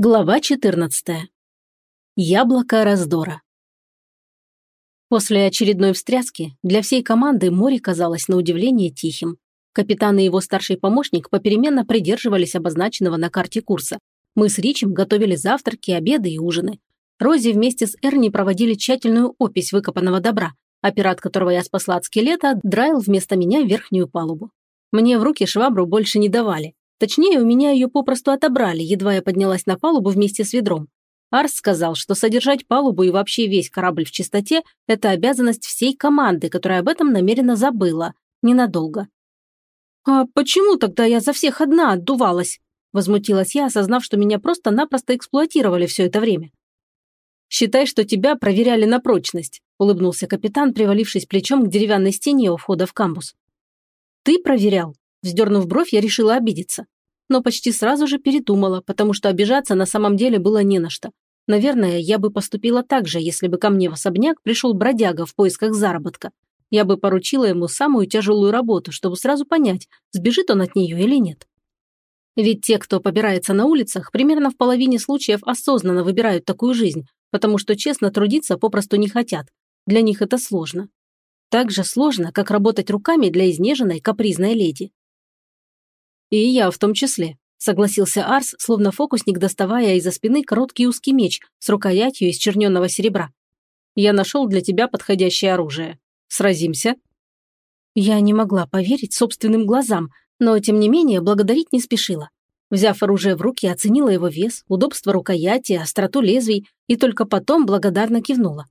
Глава 14. Яблоко раздора. После очередной встряски для всей команды море казалось на удивление тихим. Капитан и его старший помощник попеременно придерживались обозначенного на карте курса. Мы с Ричем готовили завтраки, обеды и ужины. Рози вместе с Эрни проводили тщательную опись выкопанного добра, а пират, которого я спасла от скелета, драил вместо меня верхнюю палубу. Мне в руки швабру больше не давали, Точнее, у меня ее попросту отобрали, едва я поднялась на палубу вместе с ведром. Арс сказал, что содержать палубу и вообще весь корабль в чистоте – это обязанность всей команды, которая об этом намеренно забыла. Ненадолго. «А почему тогда я за всех одна отдувалась?» – возмутилась я, осознав, что меня просто-напросто эксплуатировали все это время. «Считай, что тебя проверяли на прочность», – улыбнулся капитан, привалившись плечом к деревянной стене у входа в камбус. «Ты проверял?» Вздернув бровь, я решила обидеться. Но почти сразу же передумала, потому что обижаться на самом деле было не на что. Наверное, я бы поступила так же, если бы ко мне в особняк пришел бродяга в поисках заработка. Я бы поручила ему самую тяжелую работу, чтобы сразу понять, сбежит он от нее или нет. Ведь те, кто побирается на улицах, примерно в половине случаев осознанно выбирают такую жизнь, потому что честно трудиться попросту не хотят. Для них это сложно. Так же сложно, как работать руками для изнеженной капризной леди. «И я в том числе», – согласился Арс, словно фокусник, доставая из-за спины короткий узкий меч с рукоятью из черненного серебра. «Я нашел для тебя подходящее оружие. Сразимся?» Я не могла поверить собственным глазам, но, тем не менее, благодарить не спешила. Взяв оружие в руки, оценила его вес, удобство рукояти, остроту лезвий и только потом благодарно кивнула.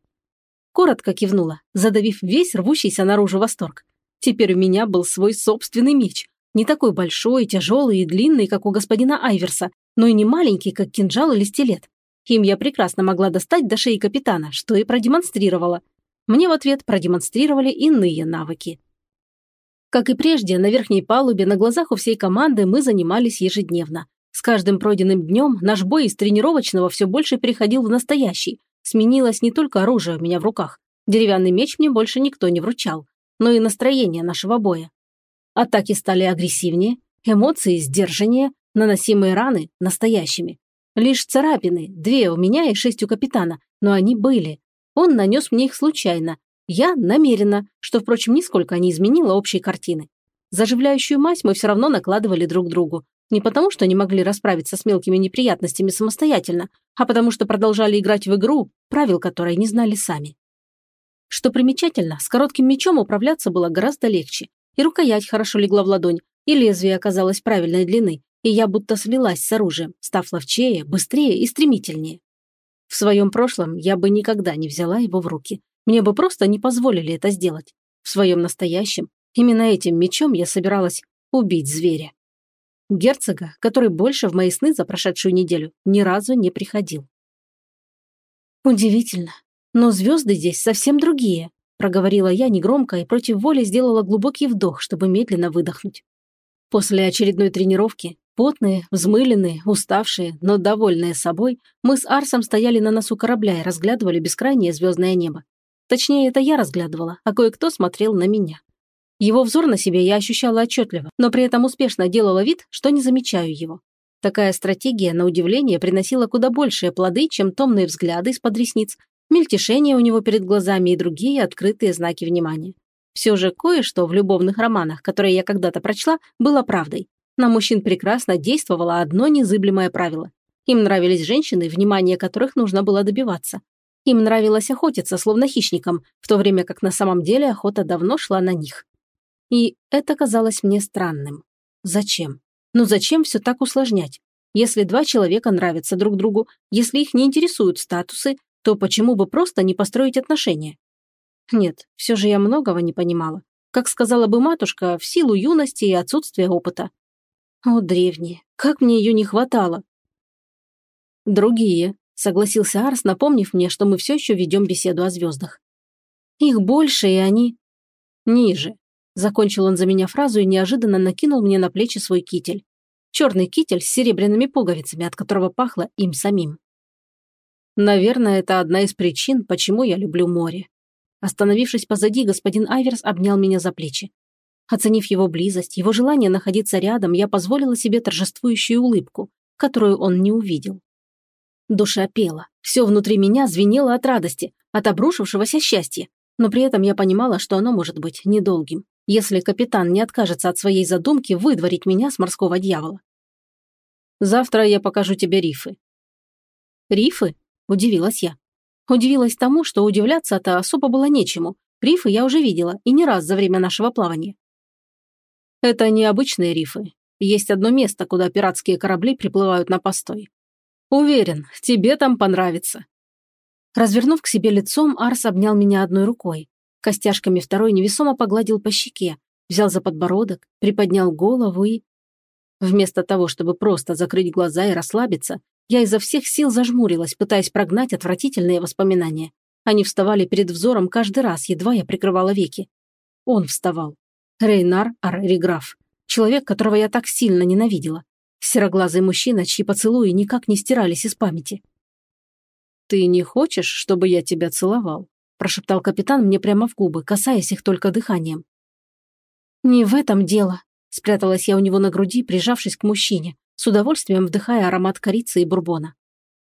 Коротко кивнула, задавив весь рвущийся наружу восторг. Теперь у меня был свой собственный меч, не такой большой, тяжелый и длинный, как у господина Айверса, но и не маленький, как кинжал или стилет. Им я прекрасно могла достать до шеи капитана, что и продемонстрировала. Мне в ответ продемонстрировали иные навыки. Как и прежде, на верхней палубе на глазах у всей команды мы занимались ежедневно. С каждым пройденным днем наш бой из тренировочного все больше переходил в настоящий. Сменилось не только оружие у меня в руках. Деревянный меч мне больше никто не вручал, но и настроение нашего боя. Атаки стали агрессивнее, эмоции сдержаннее, наносимые раны – настоящими. Лишь царапины, две у меня и шесть у капитана, но они были. Он нанес мне их случайно, я намеренно, что, впрочем, нисколько не изменило общей картины. Заживляющую мазь мы все равно накладывали друг другу. Не потому, что не могли расправиться с мелкими неприятностями самостоятельно, а потому что продолжали играть в игру, правил которой не знали сами. Что примечательно, с коротким мечом управляться было гораздо легче. И рукоять хорошо легла в ладонь, и лезвие оказалось правильной длины, и я будто слилась с оружием, став ловчее, быстрее и стремительнее. В своем прошлом я бы никогда не взяла его в руки. Мне бы просто не позволили это сделать. В своем настоящем, именно этим мечом я собиралась убить зверя. Герцога, который больше в мои сны за прошедшую неделю ни разу не приходил. Удивительно, но звезды здесь совсем другие, проговорила я негромко и против воли сделала глубокий вдох, чтобы медленно выдохнуть. После очередной тренировки, потные, взмыленные, уставшие, но довольные собой, мы с Арсом стояли на носу корабля и разглядывали бескрайнее звездное небо. Точнее, это я разглядывала, а кое-кто смотрел на меня. Его взор на себе я ощущала отчетливо, но при этом успешно делала вид, что не замечаю его. Такая стратегия, на удивление, приносила куда большие плоды, чем томные взгляды из-под ресниц мельтешение у него перед глазами и другие открытые знаки внимания. Все же кое-что в любовных романах, которые я когда-то прочла, было правдой. На мужчин прекрасно действовало одно незыблемое правило. Им нравились женщины, внимание которых нужно было добиваться. Им нравилось охотиться, словно хищникам, в то время как на самом деле охота давно шла на них. И это казалось мне странным. Зачем? Ну зачем все так усложнять? Если два человека нравятся друг другу, если их не интересуют статусы, то почему бы просто не построить отношения? Нет, все же я многого не понимала. Как сказала бы матушка, в силу юности и отсутствия опыта. О, древние, как мне ее не хватало. Другие, согласился Арс, напомнив мне, что мы все еще ведем беседу о звездах. Их больше, и они... Ниже. Закончил он за меня фразу и неожиданно накинул мне на плечи свой китель. Черный китель с серебряными пуговицами, от которого пахло им самим. Наверное, это одна из причин, почему я люблю море. Остановившись позади, господин Айверс обнял меня за плечи. Оценив его близость, его желание находиться рядом, я позволила себе торжествующую улыбку, которую он не увидел. Душа пела, все внутри меня звенело от радости, от обрушившегося счастья, но при этом я понимала, что оно может быть недолгим, если капитан не откажется от своей задумки выдворить меня с морского дьявола. «Завтра я покажу тебе рифы». «Рифы?» – удивилась я. Удивилась тому, что удивляться-то особо было нечему. Рифы я уже видела, и не раз за время нашего плавания. Это необычные рифы. Есть одно место, куда пиратские корабли приплывают на постой. Уверен, тебе там понравится. Развернув к себе лицом, Арс обнял меня одной рукой. Костяшками второй невесомо погладил по щеке, взял за подбородок, приподнял голову и... Вместо того, чтобы просто закрыть глаза и расслабиться, я изо всех сил зажмурилась, пытаясь прогнать отвратительные воспоминания. Они вставали перед взором каждый раз, едва я прикрывала веки. Он вставал. Рейнар Арриграф. Человек, которого я так сильно ненавидела. Сероглазый мужчина, чьи поцелуи никак не стирались из памяти. «Ты не хочешь, чтобы я тебя целовал?» прошептал капитан мне прямо в губы, касаясь их только дыханием. «Не в этом дело», спряталась я у него на груди, прижавшись к мужчине, с удовольствием вдыхая аромат корицы и бурбона.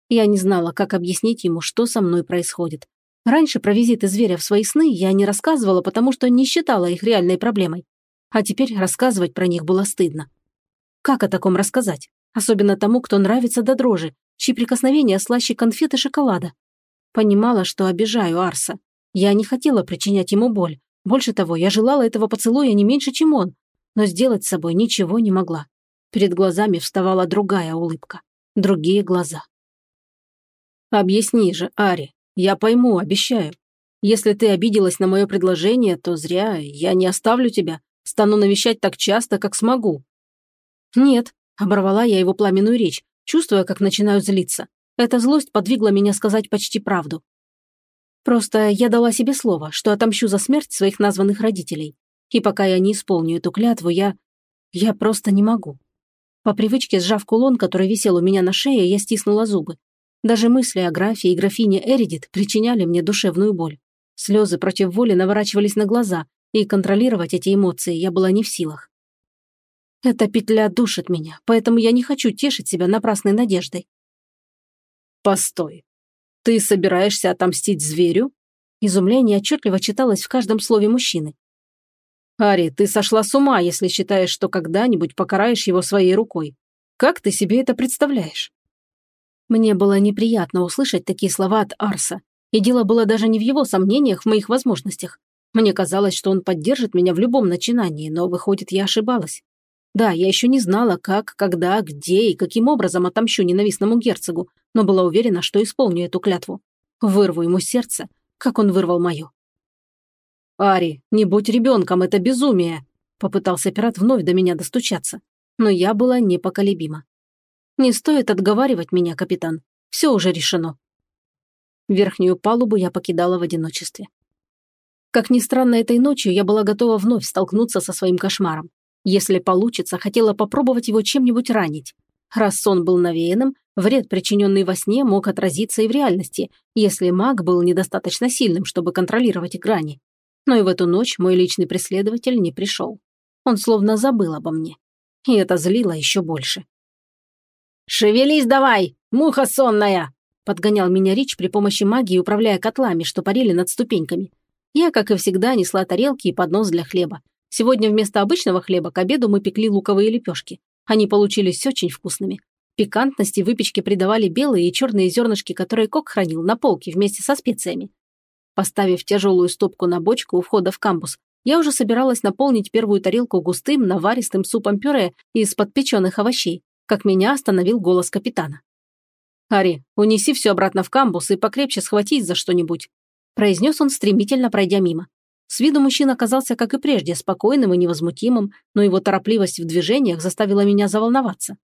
Я не знала, как объяснить ему, что со мной происходит. Раньше про визиты зверя в свои сны я не рассказывала, потому что не считала их реальной проблемой. А теперь рассказывать про них было стыдно. Как о таком рассказать? Особенно тому, кто нравится до дрожи, чьи прикосновения слаще конфеты шоколада. Понимала, что обижаю Арса. Я не хотела причинять ему боль. Больше того, я желала этого поцелуя не меньше, чем он. Но сделать с собой ничего не могла. Перед глазами вставала другая улыбка. Другие глаза. «Объясни же, Ари. Я пойму, обещаю. Если ты обиделась на мое предложение, то зря. Я не оставлю тебя. Стану навещать так часто, как смогу». «Нет», – оборвала я его пламенную речь, чувствуя, как начинаю злиться. Эта злость подвигла меня сказать почти правду. Просто я дала себе слово, что отомщу за смерть своих названных родителей. И пока я не исполню эту клятву, я... Я просто не могу. По привычке, сжав кулон, который висел у меня на шее, я стиснула зубы. Даже мысли о графе и графине Эридит причиняли мне душевную боль. Слезы против воли наворачивались на глаза, и контролировать эти эмоции я была не в силах. Эта петля душит меня, поэтому я не хочу тешить себя напрасной надеждой. «Постой. Ты собираешься отомстить зверю?» Изумление отчетливо читалось в каждом слове мужчины. «Ари, ты сошла с ума, если считаешь, что когда-нибудь покараешь его своей рукой. Как ты себе это представляешь?» Мне было неприятно услышать такие слова от Арса, и дело было даже не в его сомнениях в моих возможностях. Мне казалось, что он поддержит меня в любом начинании, но, выходит, я ошибалась. Да, я еще не знала, как, когда, где и каким образом отомщу ненавистному герцогу, но была уверена, что исполню эту клятву. Вырву ему сердце, как он вырвал мое. «Ари, не будь ребенком, это безумие!» Попытался пират вновь до меня достучаться, но я была непоколебима. «Не стоит отговаривать меня, капитан. Все уже решено». Верхнюю палубу я покидала в одиночестве. Как ни странно, этой ночью я была готова вновь столкнуться со своим кошмаром. Если получится, хотела попробовать его чем-нибудь ранить. Раз сон был навеянным, вред, причиненный во сне, мог отразиться и в реальности, если маг был недостаточно сильным, чтобы контролировать грани. Но и в эту ночь мой личный преследователь не пришел. Он словно забыл обо мне. И это злило еще больше. «Шевелись давай, муха сонная!» Подгонял меня Рич при помощи магии, управляя котлами, что парили над ступеньками. Я, как и всегда, несла тарелки и поднос для хлеба. Сегодня вместо обычного хлеба к обеду мы пекли луковые лепешки. Они получились очень вкусными. Пикантности выпечки придавали белые и черные зернышки, которые Кок хранил на полке вместе со специями. Поставив тяжелую стопку на бочку у входа в камбус, я уже собиралась наполнить первую тарелку густым, наваристым супом-пюре из подпеченных овощей, как меня остановил голос капитана. «Ари, унеси все обратно в камбус и покрепче схватись за что-нибудь», произнес он, стремительно пройдя мимо. С виду мужчина оказался, как и прежде, спокойным и невозмутимым, но его торопливость в движениях заставила меня заволноваться.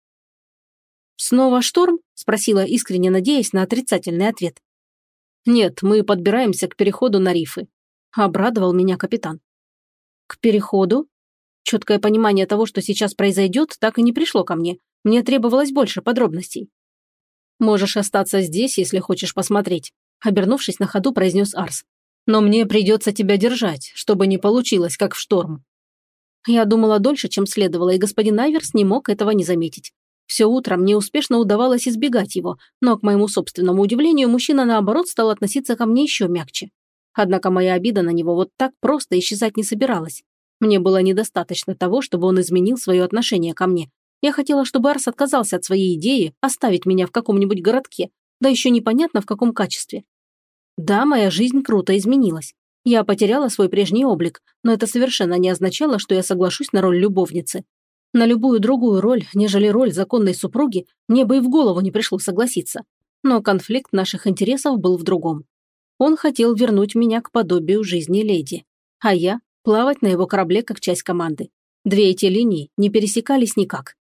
«Снова шторм?» – спросила, искренне надеясь на отрицательный ответ. «Нет, мы подбираемся к переходу на рифы», – обрадовал меня капитан. «К переходу?» Четкое понимание того, что сейчас произойдет, так и не пришло ко мне. Мне требовалось больше подробностей. «Можешь остаться здесь, если хочешь посмотреть», – обернувшись на ходу, произнес Арс. Но мне придется тебя держать, чтобы не получилось, как в шторм». Я думала дольше, чем следовало, и господин Айверс не мог этого не заметить. Все утро мне успешно удавалось избегать его, но, к моему собственному удивлению, мужчина, наоборот, стал относиться ко мне еще мягче. Однако моя обида на него вот так просто исчезать не собиралась. Мне было недостаточно того, чтобы он изменил свое отношение ко мне. Я хотела, чтобы Арс отказался от своей идеи оставить меня в каком-нибудь городке, да еще непонятно в каком качестве. Да, моя жизнь круто изменилась. Я потеряла свой прежний облик, но это совершенно не означало, что я соглашусь на роль любовницы. На любую другую роль, нежели роль законной супруги, мне бы и в голову не пришло согласиться. Но конфликт наших интересов был в другом. Он хотел вернуть меня к подобию жизни леди, а я – плавать на его корабле как часть команды. Две эти линии не пересекались никак.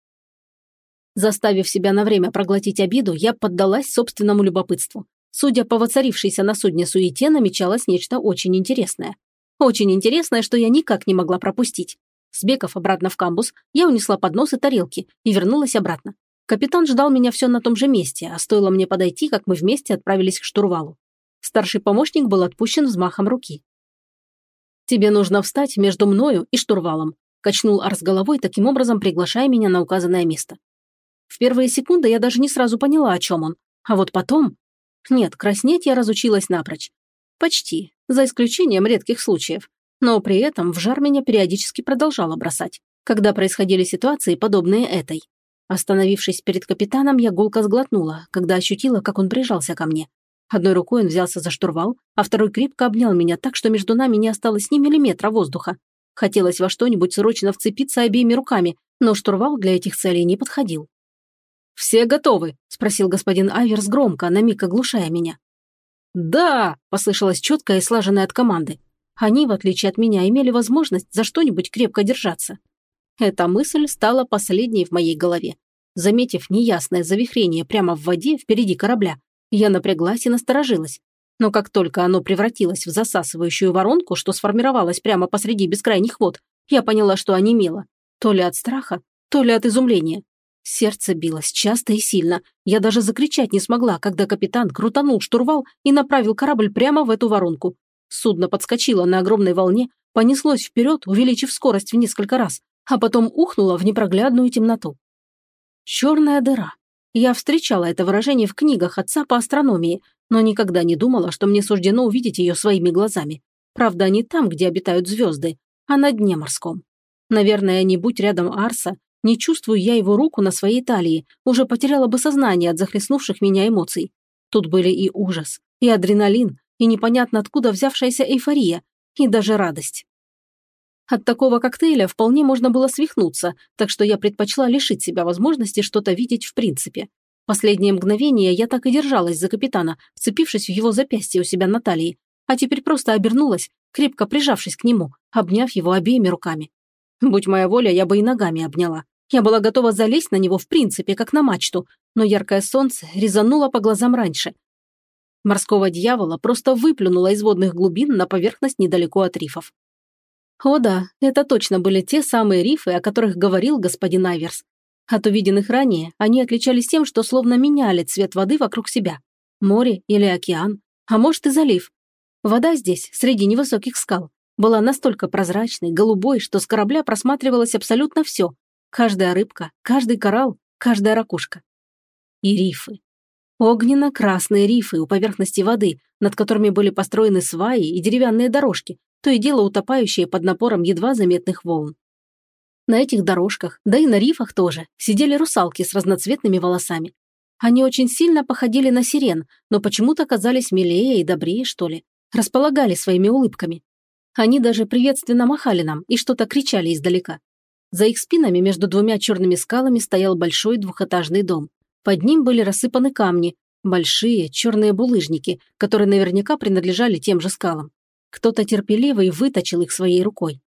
Заставив себя на время проглотить обиду, я поддалась собственному любопытству. Судя по воцарившейся на судне суете, намечалось нечто очень интересное. Очень интересное, что я никак не могла пропустить. Сбегав обратно в камбус, я унесла поднос и тарелки и вернулась обратно. Капитан ждал меня все на том же месте, а стоило мне подойти, как мы вместе отправились к штурвалу. Старший помощник был отпущен взмахом руки. «Тебе нужно встать между мною и штурвалом», качнул Арс головой, таким образом приглашая меня на указанное место. В первые секунды я даже не сразу поняла, о чем он. А вот потом... Нет, краснеть я разучилась напрочь. Почти, за исключением редких случаев но при этом в жар меня периодически продолжало бросать, когда происходили ситуации, подобные этой. Остановившись перед капитаном, я гулко сглотнула, когда ощутила, как он прижался ко мне. Одной рукой он взялся за штурвал, а второй крепко обнял меня так, что между нами не осталось ни миллиметра воздуха. Хотелось во что-нибудь срочно вцепиться обеими руками, но штурвал для этих целей не подходил. «Все готовы?» – спросил господин Айверс громко, на миг оглушая меня. «Да!» – послышалось четкое и слаженное от команды. Они, в отличие от меня, имели возможность за что-нибудь крепко держаться. Эта мысль стала последней в моей голове. Заметив неясное завихрение прямо в воде впереди корабля, я напряглась и насторожилась. Но как только оно превратилось в засасывающую воронку, что сформировалось прямо посреди бескрайних вод, я поняла, что онемела. То ли от страха, то ли от изумления. Сердце билось часто и сильно. Я даже закричать не смогла, когда капитан крутанул штурвал и направил корабль прямо в эту воронку. Судно подскочило на огромной волне, понеслось вперед, увеличив скорость в несколько раз, а потом ухнуло в непроглядную темноту. Черная дыра. Я встречала это выражение в книгах отца по астрономии, но никогда не думала, что мне суждено увидеть ее своими глазами. Правда, не там, где обитают звезды, а на дне морском. Наверное, не будь рядом Арса, не чувствую я его руку на своей талии, уже потеряла бы сознание от захлестнувших меня эмоций. Тут были и ужас, и адреналин, и непонятно откуда взявшаяся эйфория, и даже радость. От такого коктейля вполне можно было свихнуться, так что я предпочла лишить себя возможности что-то видеть в принципе. Последние мгновения я так и держалась за капитана, вцепившись в его запястье у себя на талии, а теперь просто обернулась, крепко прижавшись к нему, обняв его обеими руками. Будь моя воля, я бы и ногами обняла. Я была готова залезть на него в принципе, как на мачту, но яркое солнце резануло по глазам раньше, Морского дьявола просто выплюнуло из водных глубин на поверхность недалеко от рифов. О да, это точно были те самые рифы, о которых говорил господин Айверс. От увиденных ранее они отличались тем, что словно меняли цвет воды вокруг себя. Море или океан, а может и залив. Вода здесь, среди невысоких скал, была настолько прозрачной, голубой, что с корабля просматривалось абсолютно все. Каждая рыбка, каждый коралл, каждая ракушка. И рифы. Огненно-красные рифы у поверхности воды, над которыми были построены сваи и деревянные дорожки, то и дело утопающие под напором едва заметных волн. На этих дорожках, да и на рифах тоже, сидели русалки с разноцветными волосами. Они очень сильно походили на сирен, но почему-то казались милее и добрее, что ли. Располагали своими улыбками. Они даже приветственно махали нам и что-то кричали издалека. За их спинами между двумя черными скалами стоял большой двухэтажный дом. Под ним были рассыпаны камни, большие черные булыжники, которые наверняка принадлежали тем же скалам. Кто-то терпеливый выточил их своей рукой.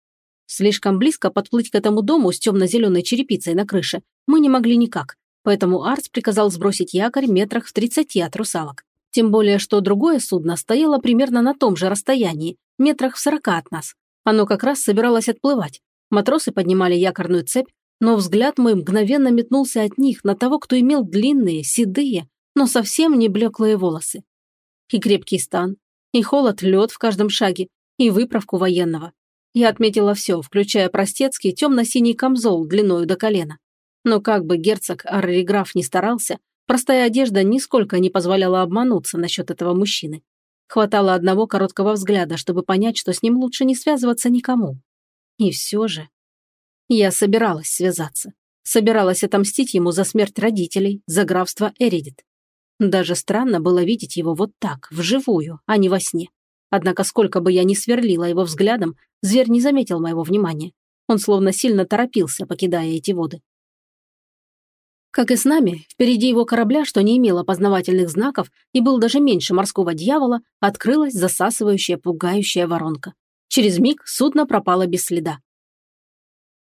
Слишком близко подплыть к этому дому с темно-зеленой черепицей на крыше мы не могли никак, поэтому Арс приказал сбросить якорь метрах в 30 от русалок. Тем более, что другое судно стояло примерно на том же расстоянии, метрах в 40 от нас. Оно как раз собиралось отплывать. Матросы поднимали якорную цепь, но взгляд мой мгновенно метнулся от них на того, кто имел длинные, седые, но совсем не блеклые волосы. И крепкий стан, и холод-лед в каждом шаге, и выправку военного. Я отметила все, включая простецкий темно-синий камзол длиною до колена. Но как бы герцог Арриграф не старался, простая одежда нисколько не позволяла обмануться насчет этого мужчины. Хватало одного короткого взгляда, чтобы понять, что с ним лучше не связываться никому. И все же... Я собиралась связаться. Собиралась отомстить ему за смерть родителей, за графство Эридит. Даже странно было видеть его вот так, вживую, а не во сне. Однако сколько бы я ни сверлила его взглядом, зверь не заметил моего внимания. Он словно сильно торопился, покидая эти воды. Как и с нами, впереди его корабля, что не имело познавательных знаков и был даже меньше морского дьявола, открылась засасывающая, пугающая воронка. Через миг судно пропало без следа.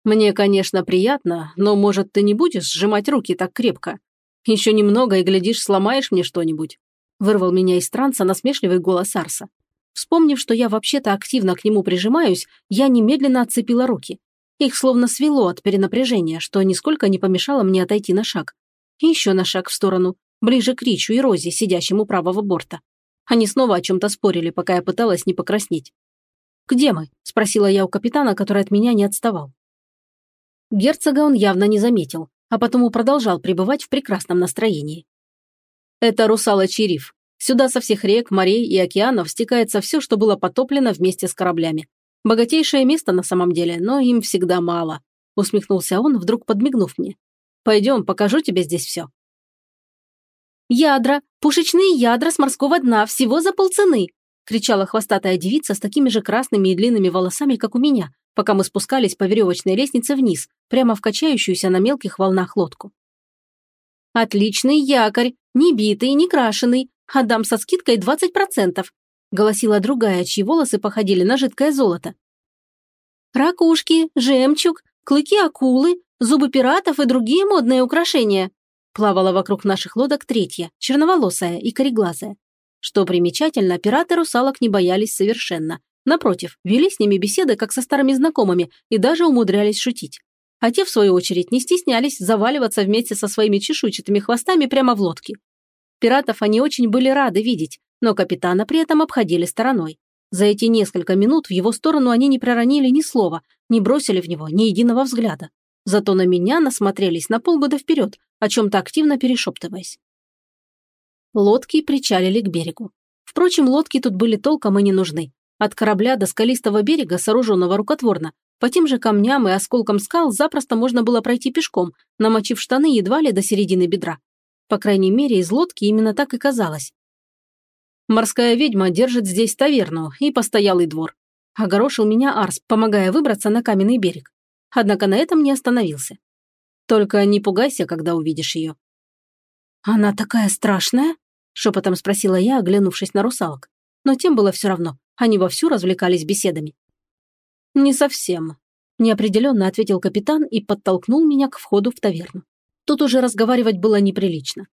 «Мне, конечно, приятно, но, может, ты не будешь сжимать руки так крепко? Еще немного, и, глядишь, сломаешь мне что-нибудь?» Вырвал меня из транса насмешливый голос Арса. Вспомнив, что я вообще-то активно к нему прижимаюсь, я немедленно отцепила руки. Их словно свело от перенапряжения, что нисколько не помешало мне отойти на шаг. И еще на шаг в сторону, ближе к Ричу и Розе, сидящим у правого борта. Они снова о чем-то спорили, пока я пыталась не покраснеть. «Где мы?» – спросила я у капитана, который от меня не отставал. Герцога он явно не заметил, а потому продолжал пребывать в прекрасном настроении. «Это русалочий риф. Сюда со всех рек, морей и океанов стекается все, что было потоплено вместе с кораблями. Богатейшее место на самом деле, но им всегда мало», – усмехнулся он, вдруг подмигнув мне. «Пойдем, покажу тебе здесь все». «Ядра, пушечные ядра с морского дна, всего за полцены!» – кричала хвостатая девица с такими же красными и длинными волосами, как у меня, пока мы спускались по веревочной лестнице вниз, прямо в качающуюся на мелких волнах лодку. «Отличный якорь, не битый, не крашеный, отдам со скидкой 20%, голосила другая, чьи волосы походили на жидкое золото. «Ракушки, жемчуг, клыки акулы, зубы пиратов и другие модные украшения», плавала вокруг наших лодок третья, черноволосая и кореглазая. Что примечательно, пираты русалок не боялись совершенно. Напротив, вели с ними беседы, как со старыми знакомыми, и даже умудрялись шутить. А те, в свою очередь, не стеснялись заваливаться вместе со своими чешуйчатыми хвостами прямо в лодки. Пиратов они очень были рады видеть, но капитана при этом обходили стороной. За эти несколько минут в его сторону они не проронили ни слова, не бросили в него ни единого взгляда. Зато на меня насмотрелись на полгода вперед, о чем-то активно перешептываясь. Лодки причалили к берегу. Впрочем, лодки тут были толком и не нужны. От корабля до скалистого берега, сооруженного рукотворно, по тем же камням и осколкам скал запросто можно было пройти пешком, намочив штаны едва ли до середины бедра. По крайней мере, из лодки именно так и казалось. Морская ведьма держит здесь таверну и постоялый двор. Огорошил меня Арс, помогая выбраться на каменный берег. Однако на этом не остановился. Только не пугайся, когда увидишь ее. «Она такая страшная?» – шепотом спросила я, оглянувшись на русалок. Но тем было все равно. Они вовсю развлекались беседами. «Не совсем», – неопределенно ответил капитан и подтолкнул меня к входу в таверну. Тут уже разговаривать было неприлично.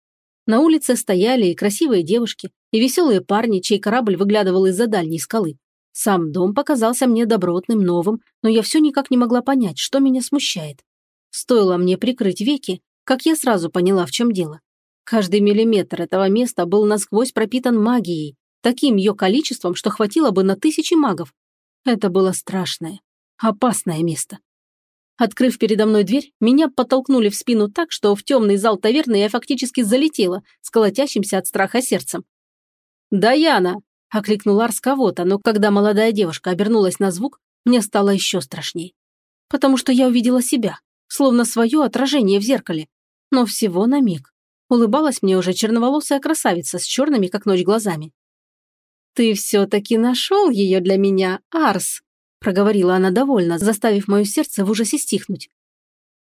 На улице стояли и красивые девушки, и веселые парни, чей корабль выглядывал из-за дальней скалы. Сам дом показался мне добротным, новым, но я все никак не могла понять, что меня смущает. Стоило мне прикрыть веки, как я сразу поняла, в чем дело. Каждый миллиметр этого места был насквозь пропитан магией, таким ее количеством, что хватило бы на тысячи магов. Это было страшное, опасное место. Открыв передо мной дверь, меня подтолкнули в спину так, что в темный зал таверны я фактически залетела, с колотящимся от страха сердцем. «Даяна!» – окликнул Арс кого-то, но когда молодая девушка обернулась на звук, мне стало еще страшней. Потому что я увидела себя, словно свое отражение в зеркале. Но всего на миг. Улыбалась мне уже черноволосая красавица с черными, как ночь, глазами. «Ты все-таки нашел ее для меня, Арс!» проговорила она довольно, заставив мое сердце в ужасе стихнуть.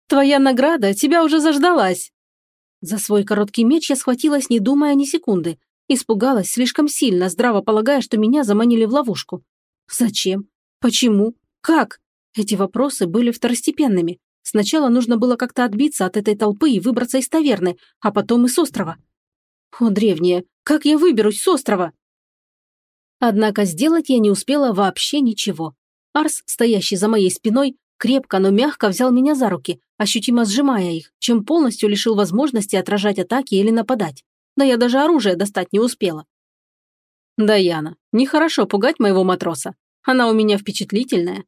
«Твоя награда тебя уже заждалась!» За свой короткий меч я схватилась, не думая ни секунды. Испугалась слишком сильно, здраво полагая, что меня заманили в ловушку. Зачем? Почему? Как? Эти вопросы были второстепенными. Сначала нужно было как-то отбиться от этой толпы и выбраться из таверны, а потом и с острова. О, древнее, как я выберусь с острова? Однако сделать я не успела вообще ничего. Арс, стоящий за моей спиной, крепко, но мягко взял меня за руки, ощутимо сжимая их, чем полностью лишил возможности отражать атаки или нападать. Да я даже оружие достать не успела. «Даяна, нехорошо пугать моего матроса. Она у меня впечатлительная».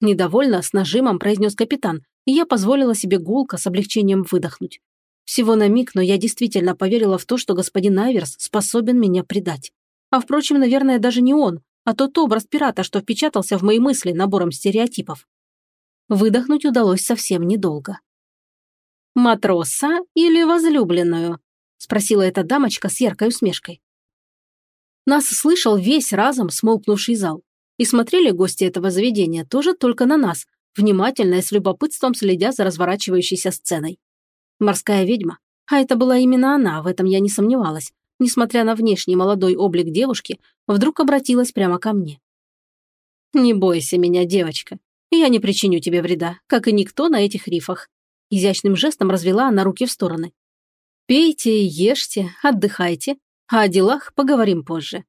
Недовольно, с нажимом произнес капитан, и я позволила себе гулко с облегчением выдохнуть. Всего на миг, но я действительно поверила в то, что господин Айверс способен меня предать. А впрочем, наверное, даже не он, а тот образ пирата, что впечатался в мои мысли набором стереотипов. Выдохнуть удалось совсем недолго. «Матроса или возлюбленную?» – спросила эта дамочка с яркой усмешкой. Нас слышал весь разом смолкнувший зал. И смотрели гости этого заведения тоже только на нас, внимательно и с любопытством следя за разворачивающейся сценой. Морская ведьма. А это была именно она, в этом я не сомневалась. Несмотря на внешний молодой облик девушки, вдруг обратилась прямо ко мне. «Не бойся меня, девочка. Я не причиню тебе вреда, как и никто на этих рифах». Изящным жестом развела она руки в стороны. «Пейте, ешьте, отдыхайте, а о делах поговорим позже».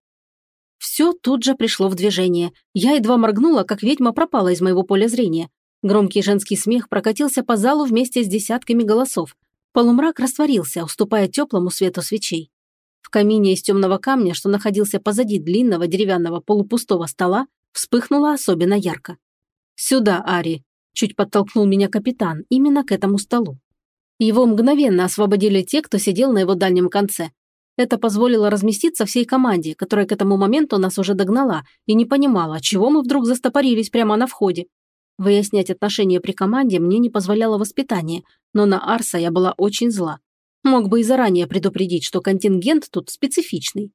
Все тут же пришло в движение. Я едва моргнула, как ведьма пропала из моего поля зрения. Громкий женский смех прокатился по залу вместе с десятками голосов. Полумрак растворился, уступая теплому свету свечей. В камине из темного камня, что находился позади длинного деревянного полупустого стола, вспыхнуло особенно ярко. «Сюда, Ари!» – чуть подтолкнул меня капитан, именно к этому столу. Его мгновенно освободили те, кто сидел на его дальнем конце, это позволило разместиться всей команде, которая к этому моменту нас уже догнала и не понимала, чего мы вдруг застопорились прямо на входе. Выяснять отношения при команде мне не позволяло воспитание, но на Арса я была очень зла. Мог бы и заранее предупредить, что контингент тут специфичный.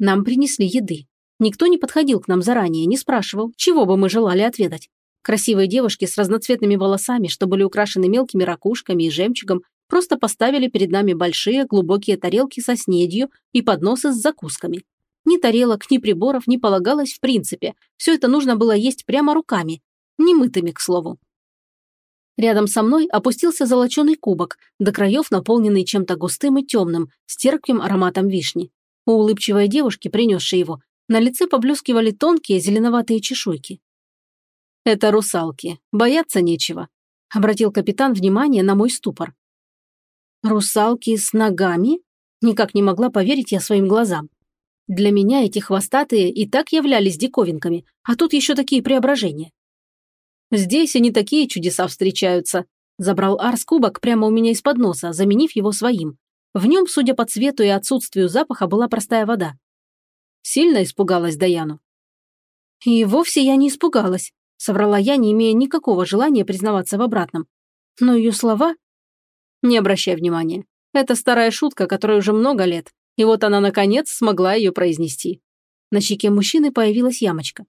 Нам принесли еды. Никто не подходил к нам заранее, не спрашивал, чего бы мы желали отведать. Красивые девушки с разноцветными волосами, что были украшены мелкими ракушками и жемчугом, просто поставили перед нами большие глубокие тарелки со снедью и подносы с закусками. Ни тарелок, ни приборов не полагалось в принципе. Все это нужно было есть прямо руками. Немытыми, к слову. Рядом со мной опустился золоченый кубок, до краев наполненный чем-то густым и темным, с терпким ароматом вишни. У улыбчивой девушки, принесшей его, на лице поблескивали тонкие зеленоватые чешуйки. «Это русалки. Бояться нечего», – обратил капитан внимание на мой ступор. Русалки с ногами? Никак не могла поверить я своим глазам. Для меня эти хвостатые и так являлись диковинками, а тут еще такие преображения. Здесь и не такие чудеса встречаются. Забрал Арс кубок прямо у меня из-под носа, заменив его своим. В нем, судя по цвету и отсутствию запаха, была простая вода. Сильно испугалась Даяну. И вовсе я не испугалась, соврала я, не имея никакого желания признаваться в обратном. Но ее слова не обращай внимания. Это старая шутка, которой уже много лет. И вот она, наконец, смогла ее произнести. На щеке мужчины появилась ямочка.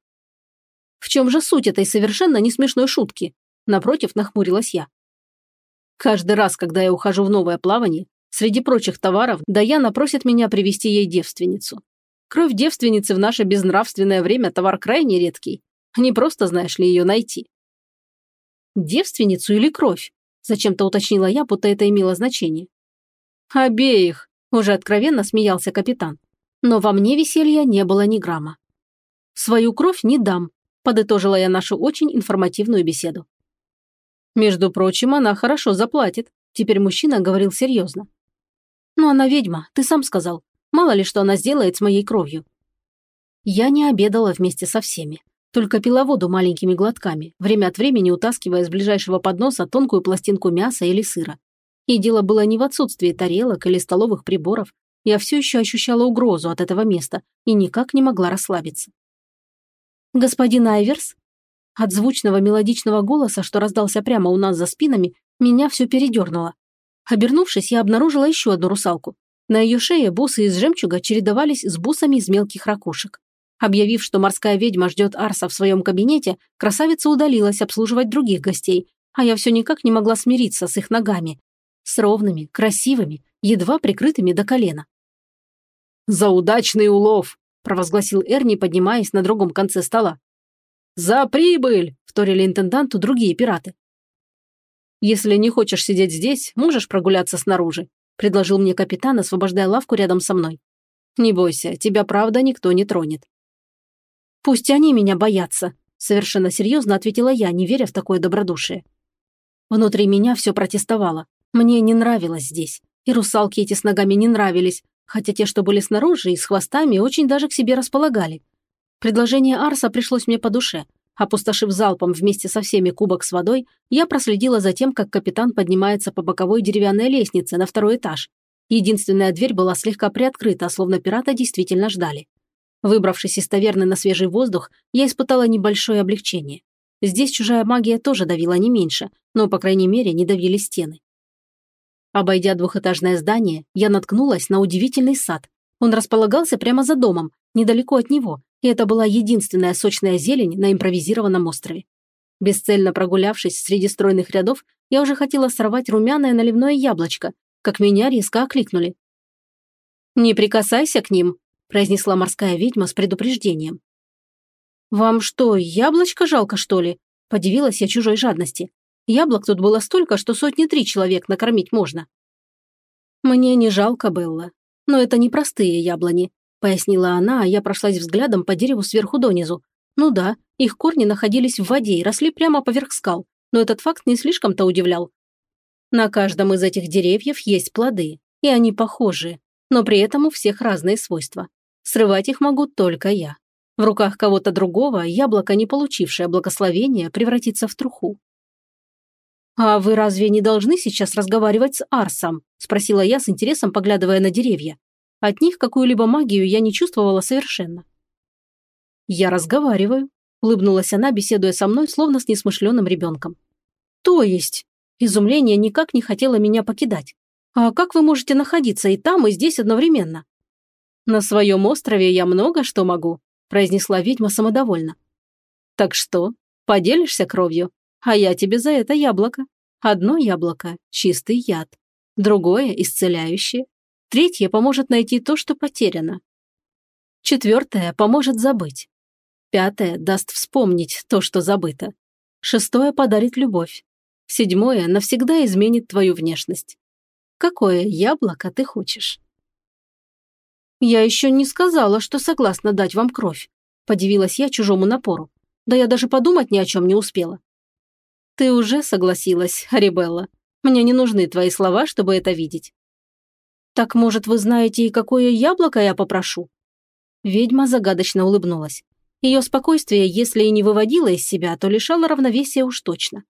В чем же суть этой совершенно не смешной шутки? Напротив, нахмурилась я. Каждый раз, когда я ухожу в новое плавание, среди прочих товаров Даяна просит меня привести ей девственницу. Кровь девственницы в наше безнравственное время товар крайне редкий. Не просто знаешь ли ее найти. Девственницу или кровь? Зачем-то уточнила я, будто это имело значение. «Обеих!» – уже откровенно смеялся капитан. Но во мне веселья не было ни грамма. «Свою кровь не дам», – подытожила я нашу очень информативную беседу. «Между прочим, она хорошо заплатит», – теперь мужчина говорил серьезно. «Но она ведьма, ты сам сказал. Мало ли, что она сделает с моей кровью». Я не обедала вместе со всеми. Только пила воду маленькими глотками, время от времени утаскивая с ближайшего подноса тонкую пластинку мяса или сыра. И дело было не в отсутствии тарелок или столовых приборов. Я все еще ощущала угрозу от этого места и никак не могла расслабиться. «Господин Айверс?» От звучного мелодичного голоса, что раздался прямо у нас за спинами, меня все передернуло. Обернувшись, я обнаружила еще одну русалку. На ее шее бусы из жемчуга чередовались с бусами из мелких ракушек. Объявив, что морская ведьма ждет Арса в своем кабинете, красавица удалилась обслуживать других гостей, а я все никак не могла смириться с их ногами. С ровными, красивыми, едва прикрытыми до колена. «За удачный улов!» – провозгласил Эрни, поднимаясь на другом конце стола. «За прибыль!» – вторили интенданту другие пираты. «Если не хочешь сидеть здесь, можешь прогуляться снаружи», – предложил мне капитан, освобождая лавку рядом со мной. «Не бойся, тебя правда никто не тронет». «Пусть они меня боятся», – совершенно серьезно ответила я, не веря в такое добродушие. Внутри меня все протестовало. Мне не нравилось здесь. И русалки эти с ногами не нравились, хотя те, что были снаружи и с хвостами, очень даже к себе располагали. Предложение Арса пришлось мне по душе. Опустошив залпом вместе со всеми кубок с водой, я проследила за тем, как капитан поднимается по боковой деревянной лестнице на второй этаж. Единственная дверь была слегка приоткрыта, словно пирата действительно ждали. Выбравшись из таверны на свежий воздух, я испытала небольшое облегчение. Здесь чужая магия тоже давила не меньше, но, по крайней мере, не давили стены. Обойдя двухэтажное здание, я наткнулась на удивительный сад. Он располагался прямо за домом, недалеко от него, и это была единственная сочная зелень на импровизированном острове. Бесцельно прогулявшись среди стройных рядов, я уже хотела сорвать румяное наливное яблочко, как меня резко окликнули. «Не прикасайся к ним», – произнесла морская ведьма с предупреждением. «Вам что, яблочко жалко, что ли?» – подивилась я чужой жадности. Яблок тут было столько, что сотни три человек накормить можно. «Мне не жалко, Белла. Но это не простые яблони пояснила она, а я прошлась взглядом по дереву сверху донизу. Ну да, их корни находились в воде и росли прямо поверх скал, но этот факт не слишком-то удивлял. На каждом из этих деревьев есть плоды, и они похожи, но при этом у всех разные свойства. Срывать их могу только я. В руках кого-то другого яблоко, не получившее благословения, превратится в труху. «А вы разве не должны сейчас разговаривать с Арсом?» – спросила я с интересом, поглядывая на деревья. От них какую-либо магию я не чувствовала совершенно. «Я разговариваю», – улыбнулась она, беседуя со мной, словно с несмышленным ребенком. «То есть?» Изумление никак не хотело меня покидать. «А как вы можете находиться и там, и здесь одновременно?» «На своем острове я много что могу», – произнесла ведьма самодовольно. «Так что, поделишься кровью? А я тебе за это яблоко. Одно яблоко – чистый яд, другое – исцеляющее, Третье поможет найти то, что потеряно. Четвертое поможет забыть. Пятое даст вспомнить то, что забыто. Шестое подарит любовь. Седьмое навсегда изменит твою внешность. Какое яблоко ты хочешь? Я еще не сказала, что согласна дать вам кровь. Подивилась я чужому напору. Да я даже подумать ни о чем не успела. Ты уже согласилась, Арибелла. Мне не нужны твои слова, чтобы это видеть. «Так, может, вы знаете, и какое яблоко я попрошу?» Ведьма загадочно улыбнулась. Ее спокойствие, если и не выводило из себя, то лишало равновесия уж точно.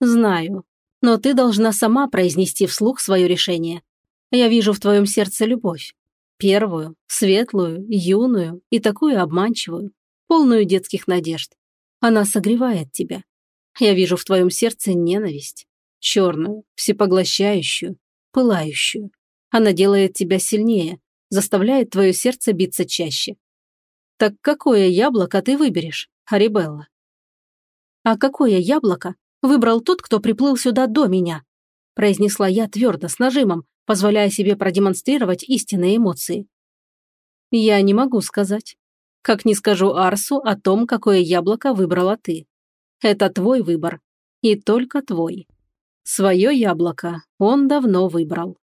«Знаю, но ты должна сама произнести вслух свое решение. Я вижу в твоем сердце любовь. Первую, светлую, юную и такую обманчивую, полную детских надежд. Она согревает тебя. Я вижу в твоем сердце ненависть. Черную, всепоглощающую, пылающую. Она делает тебя сильнее, заставляет твое сердце биться чаще. Так какое яблоко ты выберешь, Арибелла? А какое яблоко выбрал тот, кто приплыл сюда до меня? произнесла я твердо, с нажимом, позволяя себе продемонстрировать истинные эмоции. Я не могу сказать. Как не скажу Арсу о том, какое яблоко выбрала ты. Это твой выбор. И только твой. Свое яблоко он давно выбрал.